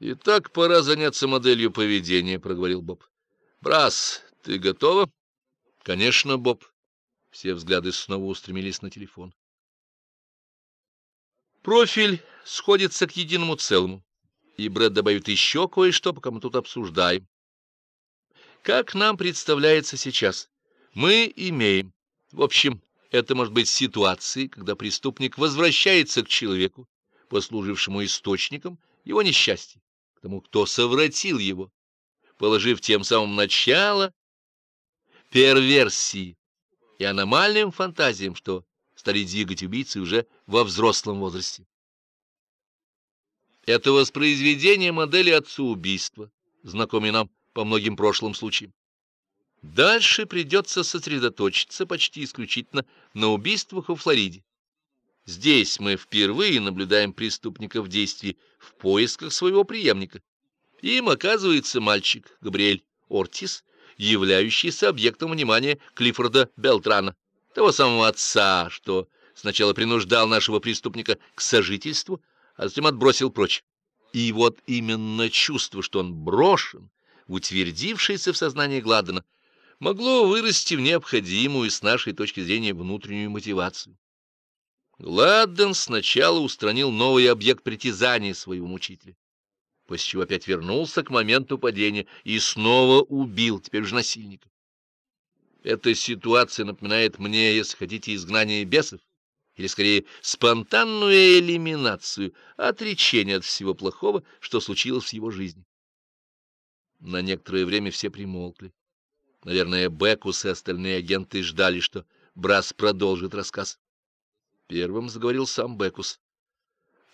«Итак, пора заняться моделью поведения», — проговорил Боб. «Брас, ты готова?» «Конечно, Боб». Все взгляды снова устремились на телефон. Профиль сходится к единому целому, и Брэд добавит еще кое-что, пока мы тут обсуждаем. Как нам представляется сейчас? Мы имеем, в общем, это может быть ситуацией, когда преступник возвращается к человеку, послужившему источником его несчастья, к тому, кто совратил его, положив тем самым начало перверсии и аномальным фантазиям, что стали двигать убийцы уже во взрослом возрасте. Это воспроизведение модели отца-убийства, знакомый нам по многим прошлым случаям. Дальше придется сосредоточиться почти исключительно на убийствах во Флориде. Здесь мы впервые наблюдаем преступника в действии в поисках своего преемника. Им оказывается мальчик Габриэль Ортис, являющийся объектом внимания Клиффорда Белтрана, того самого отца, что сначала принуждал нашего преступника к сожительству, а затем отбросил прочь. И вот именно чувство, что он брошен, утвердившееся в сознании Гладдена, могло вырасти в необходимую с нашей точки зрения внутреннюю мотивацию. Гладден сначала устранил новый объект притязания своего мучителя, после чего опять вернулся к моменту падения и снова убил, теперь же насильника. Эта ситуация напоминает мне, если хотите, изгнание бесов, или, скорее, спонтанную элиминацию, отречение от всего плохого, что случилось в его жизни. На некоторое время все примолкли. Наверное, Бекус и остальные агенты ждали, что Брас продолжит рассказ. Первым заговорил сам Бекус.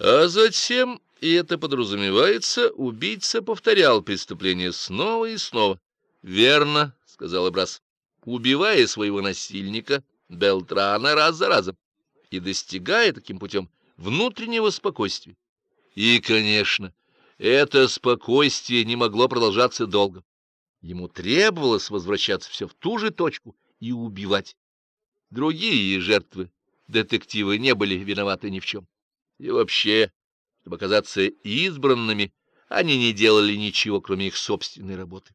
А затем, и это подразумевается, убийца повторял преступление снова и снова. — Верно, — сказал Брас, — убивая своего насильника, Белтрана, раз за разом, и достигая таким путем внутреннего спокойствия. И, конечно, это спокойствие не могло продолжаться долго. Ему требовалось возвращаться все в ту же точку и убивать. Другие жертвы, детективы, не были виноваты ни в чем. И вообще, чтобы оказаться избранными, они не делали ничего, кроме их собственной работы.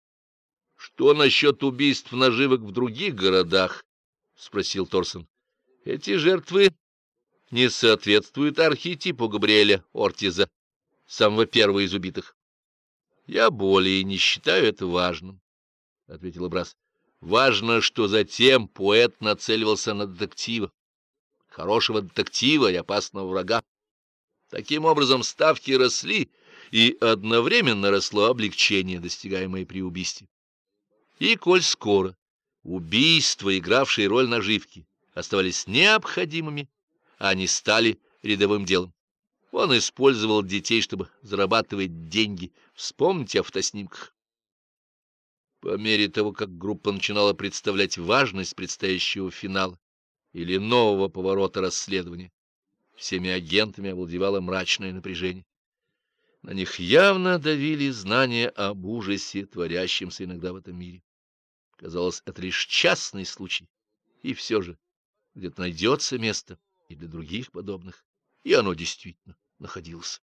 — Что насчет убийств наживок в других городах? — спросил Торсон. — Эти жертвы не соответствуют архетипу Габриэля Ортиза, самого первого из убитых. Я более не считаю это важным, — ответил Брас. Важно, что затем поэт нацеливался на детектива, хорошего детектива и опасного врага. Таким образом, ставки росли, и одновременно росло облегчение, достигаемое при убийстве. И коль скоро убийства, игравшие роль наживки, оставались необходимыми, они стали рядовым делом. Он использовал детей, чтобы зарабатывать деньги. Вспомните о фотоснимках. По мере того, как группа начинала представлять важность предстоящего финала или нового поворота расследования, всеми агентами овладевало мрачное напряжение. На них явно давили знания об ужасе, творящемся иногда в этом мире. Казалось, это лишь частный случай, и все же где-то найдется место и для других подобных, и оно действительно находился.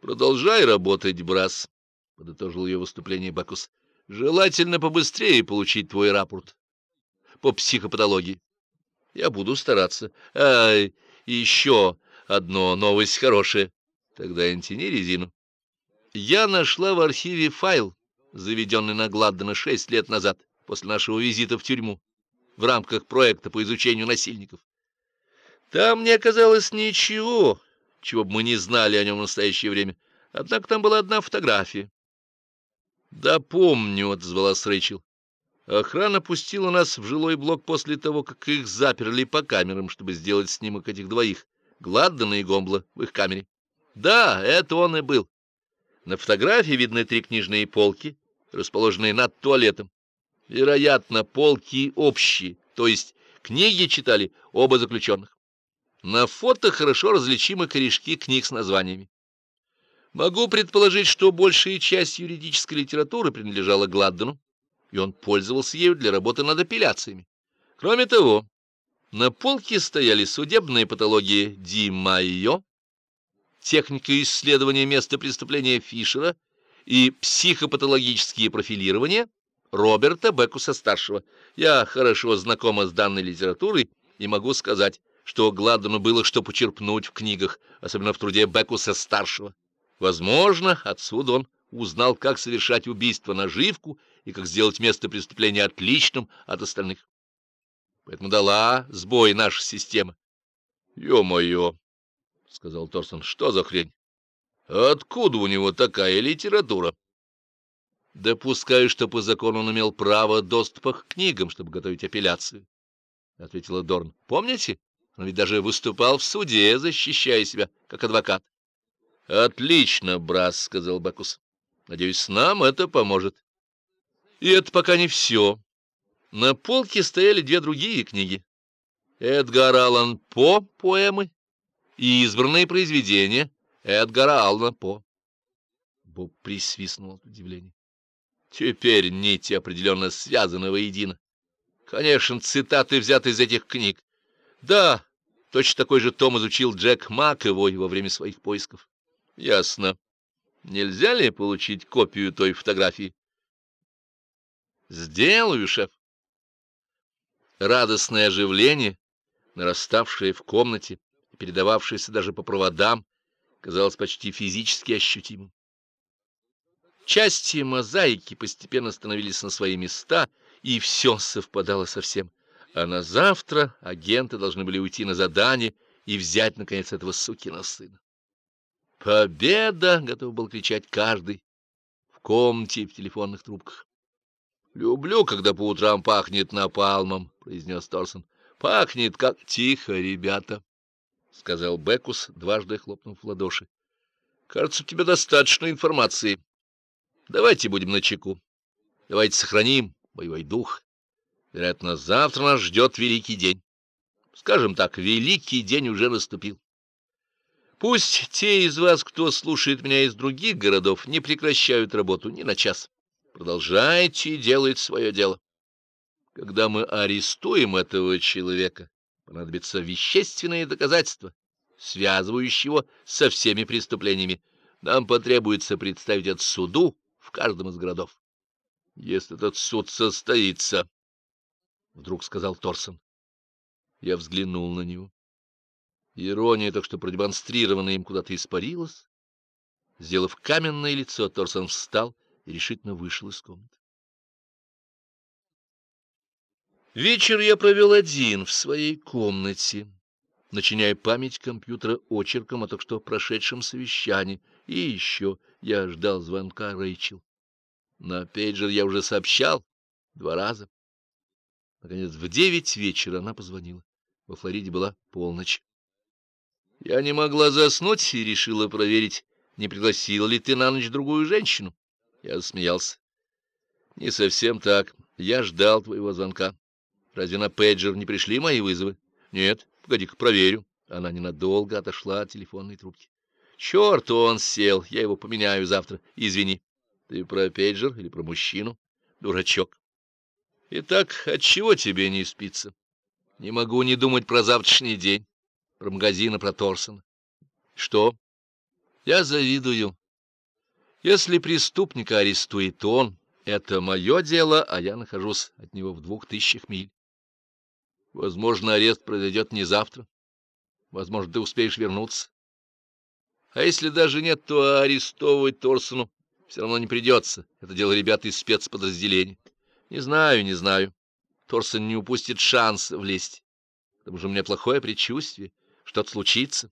«Продолжай работать, Брас», — подытожил ее выступление Бакус. «Желательно побыстрее получить твой рапорт по психопатологии. Я буду стараться. А еще одно новость хорошая. Тогда не тяни резину. Я нашла в архиве файл, заведенный на Гладдена шесть лет назад, после нашего визита в тюрьму, в рамках проекта по изучению насильников. Там не оказалось ничего, чего бы мы не знали о нем в настоящее время. Однако там была одна фотография. — Да помню, — отозвалась Рэйчел. Охрана пустила нас в жилой блок после того, как их заперли по камерам, чтобы сделать снимок этих двоих, Гладдена и Гомбла, в их камере. Да, это он и был. На фотографии видны три книжные полки, расположенные над туалетом. Вероятно, полки общие, то есть книги читали оба заключенных. На фото хорошо различимы корешки книг с названиями. Могу предположить, что большая часть юридической литературы принадлежала Гладдену, и он пользовался ею для работы над апелляциями. Кроме того, на полке стояли судебные патологии Ди Майо, техника исследования места преступления Фишера и психопатологические профилирования Роберта Бекуса-старшего. Я хорошо знакома с данной литературой и могу сказать, что Гладдену было что почерпнуть в книгах, особенно в труде Бекуса-старшего. Возможно, отсюда он узнал, как совершать убийство наживку и как сделать место преступления отличным от остальных. Поэтому дала сбой наша система. — Ё-моё! — сказал Торсон. — Что за хрень? Откуда у него такая литература? — Допускаю, что по закону он имел право доступа к книгам, чтобы готовить апелляцию, — ответила Дорн. — Помните? Он ведь даже выступал в суде, защищая себя как адвокат. — Отлично, Брас, — сказал Бакус. — Надеюсь, нам это поможет. И это пока не все. На полке стояли две другие книги. Эдгар Аллан По поэмы и избранные произведения Эдгара Аллана По. Боб присвистнул от удивления. Теперь нити определенно связаны воедино. Конечно, цитаты взяты из этих книг. Да, точно такой же том изучил Джек Маковой во время своих поисков. Ясно. Нельзя ли получить копию той фотографии? Сделаю, шеф. Радостное оживление, нараставшее в комнате и передававшееся даже по проводам, казалось почти физически ощутимым. Части мозаики постепенно становились на свои места, и все совпадало со всем. А на завтра агенты должны были уйти на задание и взять, наконец, этого сукина сына. «Победа!» — готов был кричать каждый в комнате в телефонных трубках. «Люблю, когда по утрам пахнет напалмом», — произнес Торсон. «Пахнет как тихо, ребята», — сказал Бекус, дважды хлопнув в ладоши. «Кажется, у тебя достаточно информации. Давайте будем начеку. Давайте сохраним боевой дух. Вероятно, завтра нас ждет великий день. Скажем так, великий день уже наступил. Пусть те из вас, кто слушает меня из других городов, не прекращают работу ни на час». Продолжайте делать свое дело. Когда мы арестуем этого человека, понадобится вещественные доказательства, связывающие его со всеми преступлениями. Нам потребуется представить это суду в каждом из городов. Если этот суд состоится, — вдруг сказал Торсон. Я взглянул на него. Ирония, так что продемонстрированная им куда-то испарилась. Сделав каменное лицо, Торсон встал и решительно вышел из комнаты. Вечер я провел один в своей комнате, начиняя память компьютера очерком о только что прошедшем совещании, и еще я ждал звонка Рэйчел. На пейджер я уже сообщал два раза. Наконец, в девять вечера она позвонила. Во Флориде была полночь. Я не могла заснуть и решила проверить, не пригласила ли ты на ночь другую женщину. Я смеялся. Не совсем так. Я ждал твоего звонка. Разве на пейджер не пришли мои вызовы? Нет. Погоди-ка, проверю. Она ненадолго отошла от телефонной трубки. Черт, он сел. Я его поменяю завтра. Извини. Ты про пейджер или про мужчину? Дурачок. Итак, отчего тебе не спится? Не могу не думать про завтрашний день, про магазин про Торсона. Что? Я завидую. Если преступника арестует он, это мое дело, а я нахожусь от него в двух тысячах миль. Возможно, арест произойдет не завтра. Возможно, ты успеешь вернуться. А если даже нет, то арестовывать Торсону все равно не придется. Это дело ребят из спецподразделения. Не знаю, не знаю. Торсон не упустит шанс влезть. К тому же у меня плохое предчувствие. Что-то случится.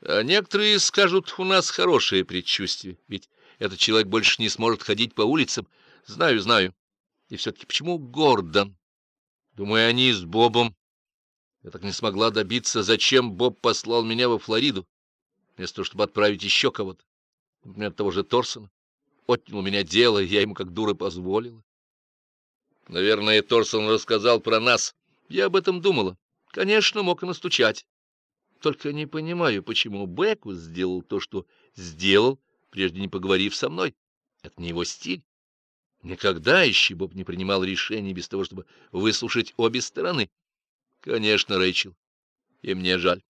А некоторые скажут, у нас хорошее предчувствие, ведь этот человек больше не сможет ходить по улицам. Знаю, знаю. И все-таки почему Гордон? Думаю, они с Бобом. Я так не смогла добиться, зачем Боб послал меня во Флориду, вместо того, чтобы отправить еще кого-то. Например, того же Торсона. Отнял у меня дело, я ему как дура позволила. Наверное, Торсон рассказал про нас. Я об этом думала. Конечно, мог и настучать. Только не понимаю, почему Бекус сделал то, что сделал, прежде не поговорив со мной. Это не его стиль. Никогда еще Боб не принимал решений без того, чтобы выслушать обе стороны. Конечно, Рэйчел, и мне жаль.